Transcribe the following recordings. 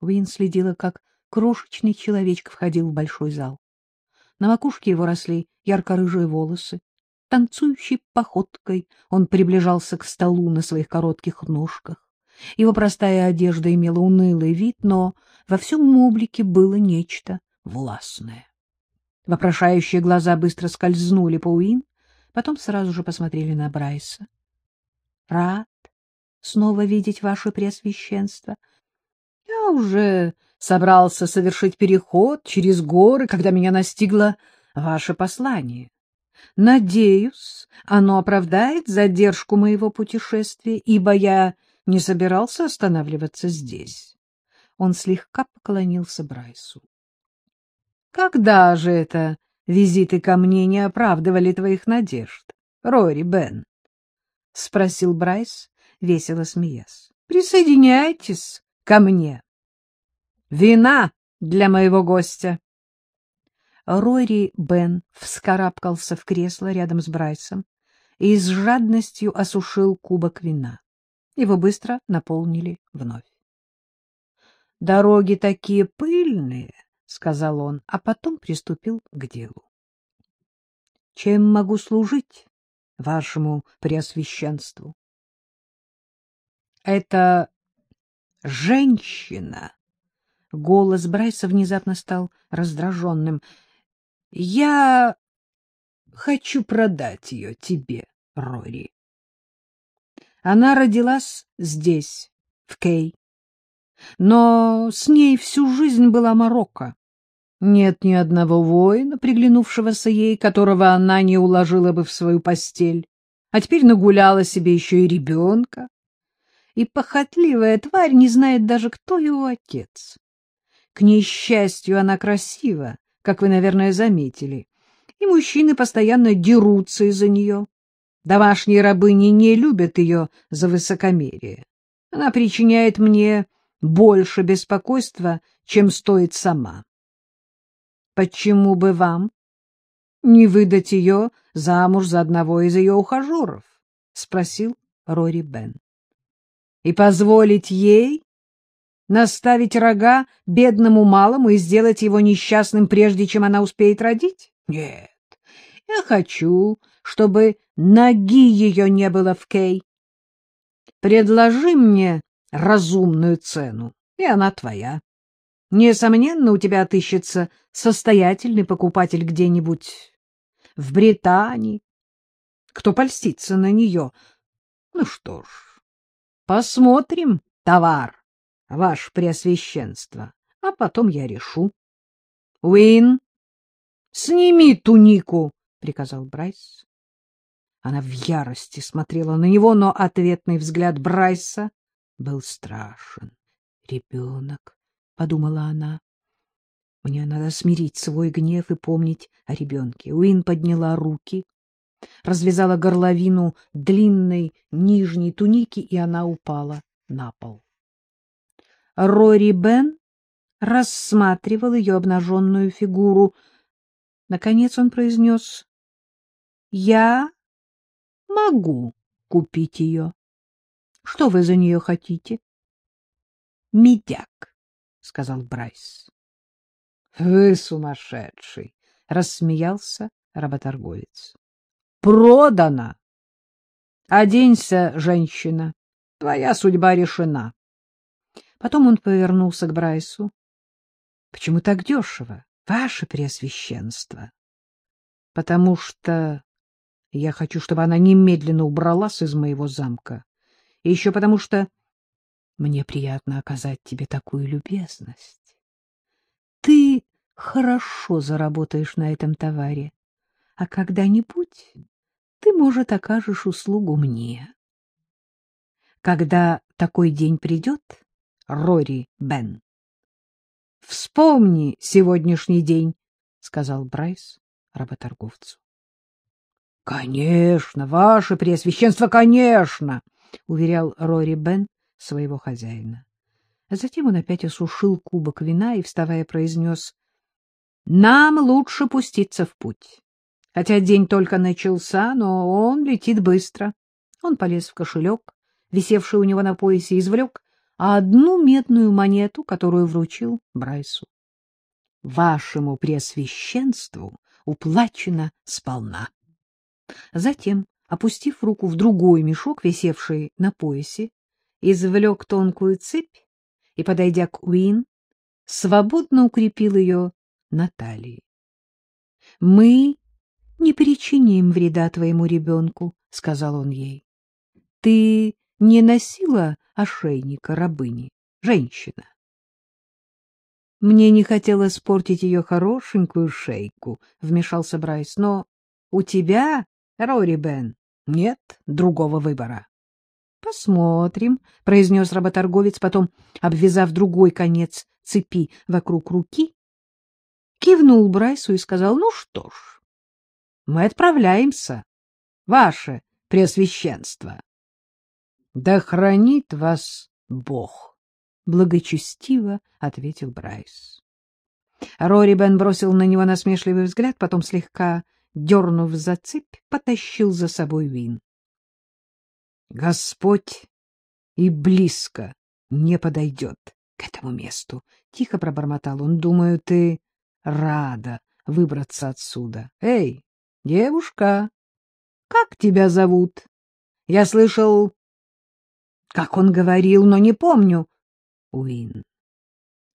Уин следила, как крошечный человечек входил в большой зал. На макушке его росли ярко-рыжие волосы. Танцующей походкой он приближался к столу на своих коротких ножках. Его простая одежда имела унылый вид, но во всем облике было нечто властное. Вопрошающие глаза быстро скользнули по Уин, потом сразу же посмотрели на Брайса. — Рад снова видеть ваше преосвященство. Я уже собрался совершить переход через горы, когда меня настигло ваше послание. Надеюсь, оно оправдает задержку моего путешествия, ибо я не собирался останавливаться здесь. Он слегка поклонился Брайсу. — Когда же это визиты ко мне не оправдывали твоих надежд, Рори Бен? — спросил Брайс, весело смеясь. — Присоединяйтесь ко мне. Вина для моего гостя. Рори Бен вскарабкался в кресло рядом с Брайсом и с жадностью осушил кубок вина. Его быстро наполнили вновь. — Дороги такие пыльные, — сказал он, а потом приступил к делу. — Чем могу служить вашему преосвященству? — Это женщина. Голос Брайса внезапно стал раздраженным. — Я хочу продать ее тебе, Рори. Она родилась здесь, в Кей, но с ней всю жизнь была Марокко. Нет ни одного воина, приглянувшегося ей, которого она не уложила бы в свою постель, а теперь нагуляла себе еще и ребенка. И похотливая тварь не знает даже, кто его отец. К несчастью, она красива, как вы, наверное, заметили, и мужчины постоянно дерутся из-за нее. Домашние рабыни не любят ее за высокомерие. Она причиняет мне больше беспокойства, чем стоит сама. Почему бы вам не выдать ее замуж за одного из ее ухажеров? — спросил Рори Бен. — И позволить ей Наставить рога бедному малому и сделать его несчастным, прежде чем она успеет родить? Нет. Я хочу, чтобы ноги ее не было в Кей. Предложи мне разумную цену, и она твоя. Несомненно, у тебя отыщется состоятельный покупатель где-нибудь в Британии. Кто польстится на нее? Ну что ж, посмотрим товар ваше преосвященство, а потом я решу. — Уин, сними тунику, — приказал Брайс. Она в ярости смотрела на него, но ответный взгляд Брайса был страшен. «Ребенок», — подумала она. «Мне надо смирить свой гнев и помнить о ребенке». Уин подняла руки, развязала горловину длинной нижней туники, и она упала на пол. Рори Бен рассматривал ее обнаженную фигуру. Наконец он произнес, — Я могу купить ее. Что вы за нее хотите? — Медяк, — сказал Брайс. — Вы сумасшедший, — рассмеялся работорговец. — Продано! Оденься, женщина, твоя судьба решена. Потом он повернулся к Брайсу. — Почему так дешево, ваше преосвященство? — Потому что я хочу, чтобы она немедленно убралась из моего замка. И еще потому что мне приятно оказать тебе такую любезность. Ты хорошо заработаешь на этом товаре, а когда-нибудь ты, может, окажешь услугу мне. Когда такой день придет, Рори Бен. — Вспомни сегодняшний день, — сказал Брайс работорговцу. — Конечно, ваше преосвященство, конечно, — уверял Рори Бен своего хозяина. Затем он опять осушил кубок вина и, вставая, произнес, — Нам лучше пуститься в путь. Хотя день только начался, но он летит быстро. Он полез в кошелек, висевший у него на поясе, извлек а одну медную монету, которую вручил Брайсу. Вашему преосвященству уплачено сполна. Затем, опустив руку в другой мешок, висевший на поясе, извлек тонкую цепь и, подойдя к Уин, свободно укрепил ее на талии. — Мы не причиним вреда твоему ребенку, — сказал он ей. — Ты не носила ошейника рабыни, женщина? — Мне не хотелось портить ее хорошенькую шейку, — вмешался Брайс, — но у тебя, Рори Бен, нет другого выбора. — Посмотрим, — произнес работорговец, потом, обвязав другой конец цепи вокруг руки, кивнул Брайсу и сказал, — ну что ж, мы отправляемся, ваше преосвященство. — Да хранит вас Бог, — благочестиво ответил Брайс. Рори Бен бросил на него насмешливый взгляд, потом, слегка дернув за цепь, потащил за собой Вин. — Господь и близко не подойдет к этому месту, — тихо пробормотал он. — Думаю, ты рада выбраться отсюда. Эй, девушка, как тебя зовут? Я слышал, как он говорил, но не помню. Уин.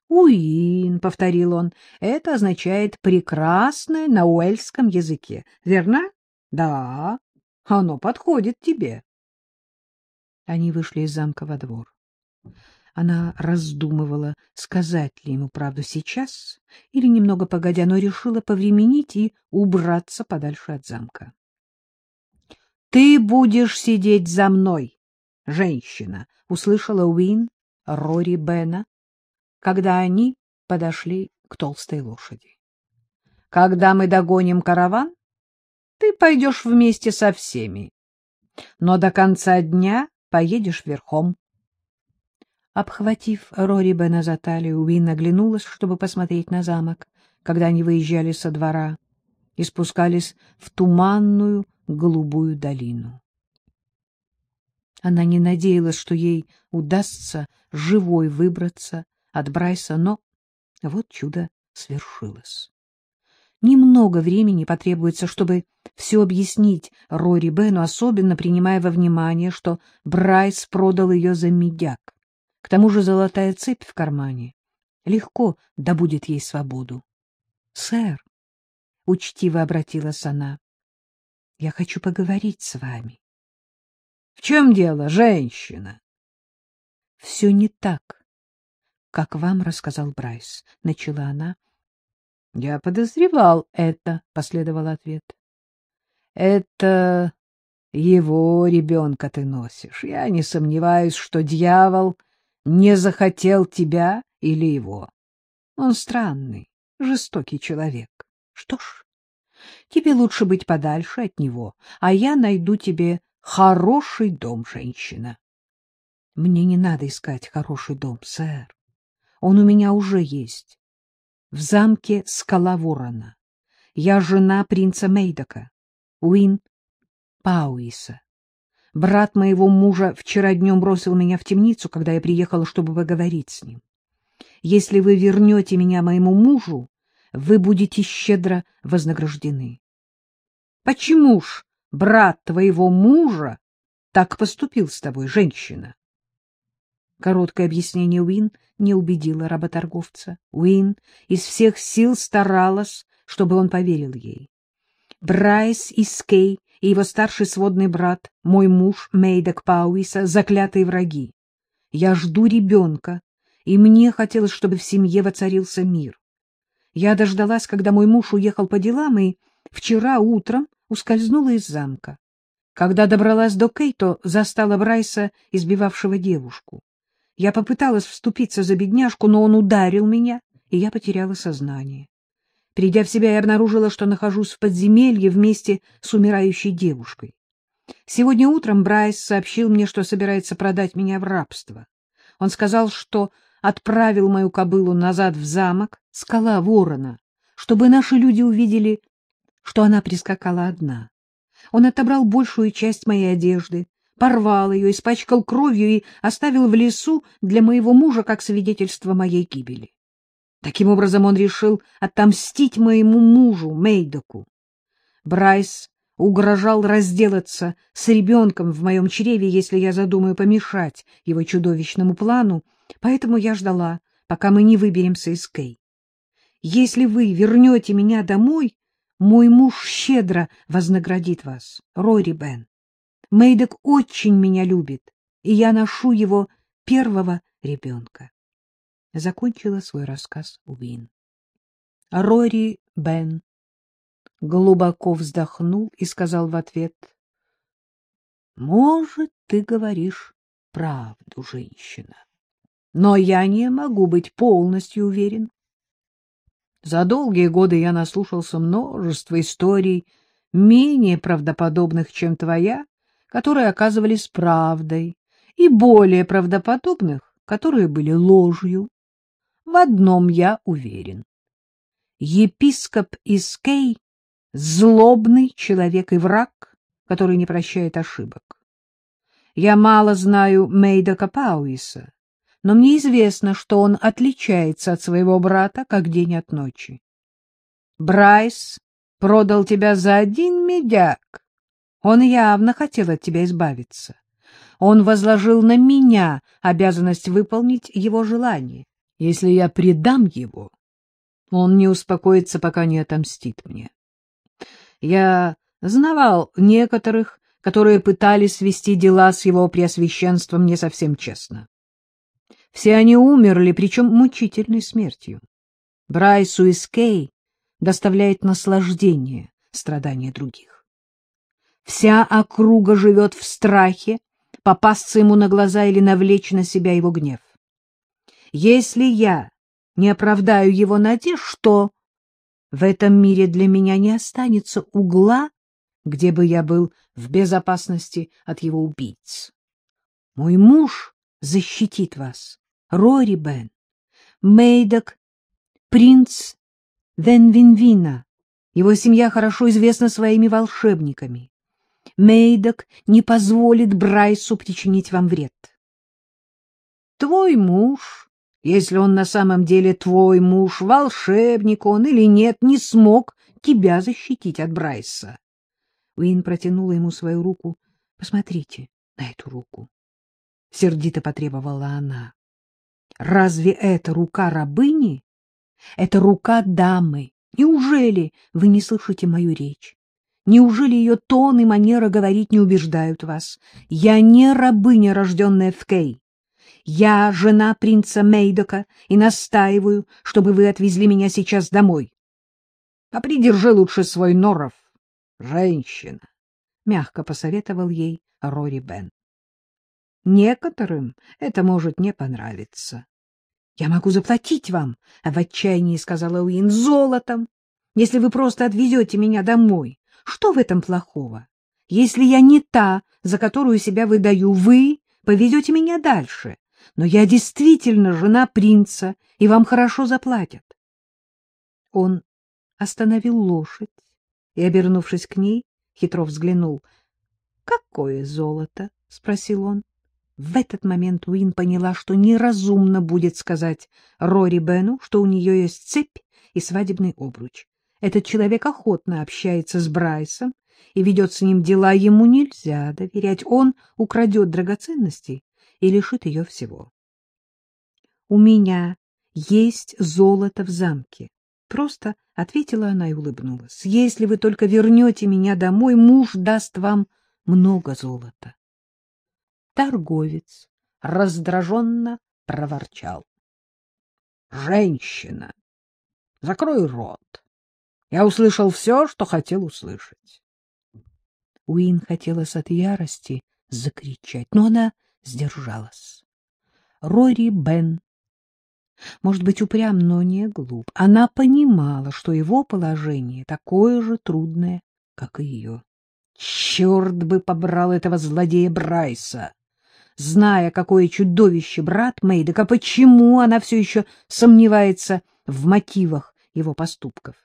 Уин, — повторил он, — это означает «прекрасное» на уэльском языке. Верно? Да, оно подходит тебе. Они вышли из замка во двор. Она раздумывала, сказать ли ему правду сейчас или немного погодя, но решила повременить и убраться подальше от замка. — Ты будешь сидеть за мной, женщина, — услышала Уин Рори Бена, когда они подошли к толстой лошади. — Когда мы догоним караван, ты пойдешь вместе со всеми, но до конца дня поедешь верхом. Обхватив Рори Бена за талию, Уин оглянулась, чтобы посмотреть на замок, когда они выезжали со двора и спускались в туманную голубую долину. Она не надеялась, что ей удастся живой выбраться от Брайса, но вот чудо свершилось. Немного времени потребуется, чтобы все объяснить Рори Бену, особенно принимая во внимание, что Брайс продал ее за медяк. К тому же золотая цепь в кармане легко добудет ей свободу. — Сэр, — учтиво обратилась она, — я хочу поговорить с вами. — чем дело, женщина? — Все не так, как вам рассказал Брайс, — начала она. — Я подозревал это, — последовал ответ. — Это его ребенка ты носишь. Я не сомневаюсь, что дьявол не захотел тебя или его. Он странный, жестокий человек. Что ж, тебе лучше быть подальше от него, а я найду тебе хороший дом, женщина. Мне не надо искать хороший дом, сэр. Он у меня уже есть. В замке Скала Ворона. Я жена принца Мейдока, Уин Пауиса. Брат моего мужа вчера днем бросил меня в темницу, когда я приехала, чтобы поговорить с ним. Если вы вернете меня моему мужу, вы будете щедро вознаграждены. Почему ж брат твоего мужа так поступил с тобой, женщина? Короткое объяснение Уин не убедило работорговца. Уин из всех сил старалась, чтобы он поверил ей. Брайс и Скей и его старший сводный брат, мой муж Мейдок Пауиса, заклятые враги. Я жду ребенка, и мне хотелось, чтобы в семье воцарился мир. Я дождалась, когда мой муж уехал по делам, и вчера утром ускользнула из замка. Когда добралась до Кейто, застала Брайса, избивавшего девушку. Я попыталась вступиться за бедняжку, но он ударил меня, и я потеряла сознание. Придя в себя, я обнаружила, что нахожусь в подземелье вместе с умирающей девушкой. Сегодня утром Брайс сообщил мне, что собирается продать меня в рабство. Он сказал, что отправил мою кобылу назад в замок, скала ворона, чтобы наши люди увидели, что она прискакала одна. Он отобрал большую часть моей одежды, порвал ее, испачкал кровью и оставил в лесу для моего мужа как свидетельство моей гибели. Таким образом он решил отомстить моему мужу, Мейдоку. Брайс угрожал разделаться с ребенком в моем чреве, если я задумаю помешать его чудовищному плану, поэтому я ждала, пока мы не выберемся из Кей. Если вы вернете меня домой, мой муж щедро вознаградит вас, Рори Бен. Мейдок очень меня любит, и я ношу его первого ребенка. Закончила свой рассказ Уин. Рори Бен глубоко вздохнул и сказал в ответ, — Может, ты говоришь правду, женщина, но я не могу быть полностью уверен. За долгие годы я наслушался множества историй, менее правдоподобных, чем твоя, которые оказывались правдой, и более правдоподобных, которые были ложью. В одном я уверен. Епископ Искей — злобный человек и враг, который не прощает ошибок. Я мало знаю Мейда Капауиса, но мне известно, что он отличается от своего брата как день от ночи. Брайс продал тебя за один медяк. Он явно хотел от тебя избавиться. Он возложил на меня обязанность выполнить его желание. Если я предам его, он не успокоится, пока не отомстит мне. Я знавал некоторых, которые пытались свести дела с его преосвященством не совсем честно. Все они умерли, причем мучительной смертью. Брайсу и Скей доставляет наслаждение страдания других. Вся округа живет в страхе попасться ему на глаза или навлечь на себя его гнев. Если я не оправдаю его надежд, что в этом мире для меня не останется угла, где бы я был в безопасности от его убийц. Мой муж защитит вас, Рори Бен, Мейдок, принц Венвинвина. Его семья хорошо известна своими волшебниками. Мейдок не позволит Брайсу причинить вам вред. Твой муж, если он на самом деле твой муж, волшебник он или нет, не смог тебя защитить от Брайса. Уин протянула ему свою руку. — Посмотрите на эту руку. Сердито потребовала она. Разве это рука рабыни? Это рука дамы. Неужели вы не слышите мою речь? Неужели ее тон и манера говорить не убеждают вас? Я не рабыня, рожденная в Кей. Я жена принца Мейдока и настаиваю, чтобы вы отвезли меня сейчас домой. А придержи лучше свой норов, женщина, — мягко посоветовал ей Рори Бен. Некоторым это может не понравиться. — Я могу заплатить вам, — в отчаянии сказала Уин, — золотом, если вы просто отвезете меня домой. Что в этом плохого? Если я не та, за которую себя выдаю, вы повезете меня дальше. Но я действительно жена принца, и вам хорошо заплатят. Он остановил лошадь и, обернувшись к ней, хитро взглянул. — Какое золото? — спросил он. В этот момент Уин поняла, что неразумно будет сказать Рори Бену, что у нее есть цепь и свадебный обруч. Этот человек охотно общается с Брайсом и ведет с ним дела, ему нельзя доверять. Он украдет драгоценности и лишит ее всего. — У меня есть золото в замке. Просто ответила она и улыбнулась. — Если вы только вернете меня домой, муж даст вам много золота. Торговец раздраженно проворчал. — Женщина! Закрой рот! Я услышал все, что хотел услышать. Уин хотелось от ярости закричать, но она сдержалась. Рори Бен, может быть, упрям, но не глуп. Она понимала, что его положение такое же трудное, как и ее. Черт бы побрал этого злодея Брайса! Зная, какое чудовище брат Мейдека, почему она все еще сомневается в мотивах его поступков.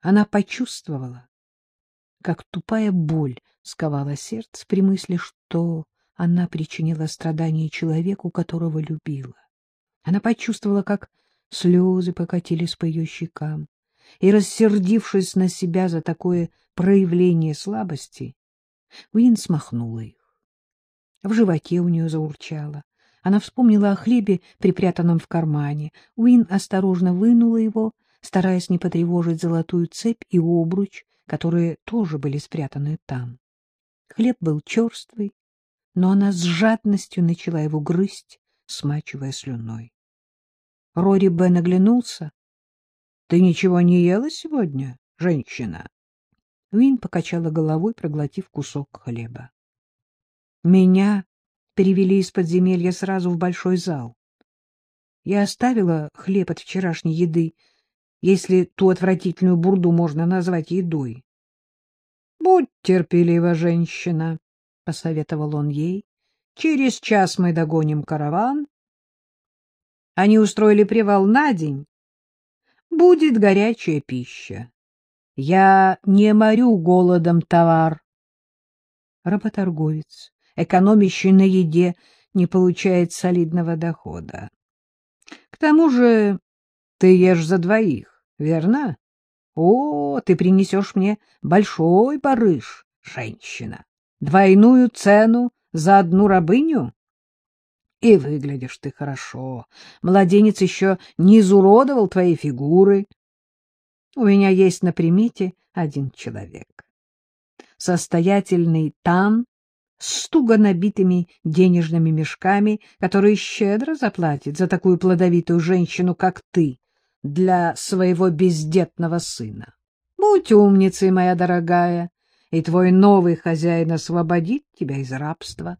Она почувствовала, как тупая боль сковало сердце при мысли, что она причинила страдания человеку, которого любила. Она почувствовала, как слезы покатились по ее щекам, и, рассердившись на себя за такое проявление слабости, Уин смахнула их. В животе у нее заурчало. Она вспомнила о хлебе, припрятанном в кармане. Уин осторожно вынула его, стараясь не потревожить золотую цепь и обруч, которые тоже были спрятаны там. Хлеб был черствый, но она с жадностью начала его грызть, смачивая слюной. Рори Бен оглянулся. — Ты ничего не ела сегодня, женщина? Уин покачала головой, проглотив кусок хлеба. — Меня перевели из подземелья сразу в большой зал. Я оставила хлеб от вчерашней еды, если ту отвратительную бурду можно назвать едой. — Будь терпелива, женщина, — посоветовал он ей. — Через час мы догоним караван. Они устроили привал на день. Будет горячая пища. Я не морю голодом товар. Работорговец, экономящий на еде, не получает солидного дохода. К тому же ты ешь за двоих, верно? О, ты принесешь мне большой барыш, женщина, двойную цену за одну рабыню? И выглядишь ты хорошо. Младенец еще не изуродовал твоей фигуры. У меня есть на примете один человек. Состоятельный там с туго набитыми денежными мешками, который щедро заплатит за такую плодовитую женщину, как ты, для своего бездетного сына. Будь умницей, моя дорогая, и твой новый хозяин освободит тебя из рабства.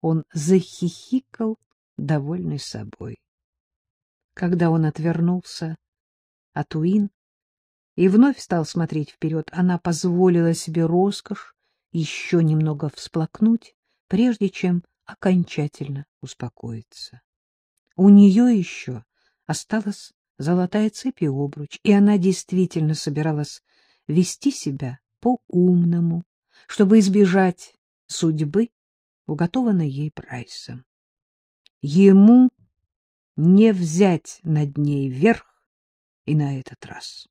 Он захихикал, довольный собой. Когда он отвернулся от Уин и вновь стал смотреть вперед, она позволила себе роскошь еще немного всплакнуть, прежде чем окончательно успокоиться. У нее еще осталась золотая цепь и обруч, и она действительно собиралась вести себя по-умному, чтобы избежать судьбы, уготованной ей Прайсом. Ему не взять над ней верх и на этот раз.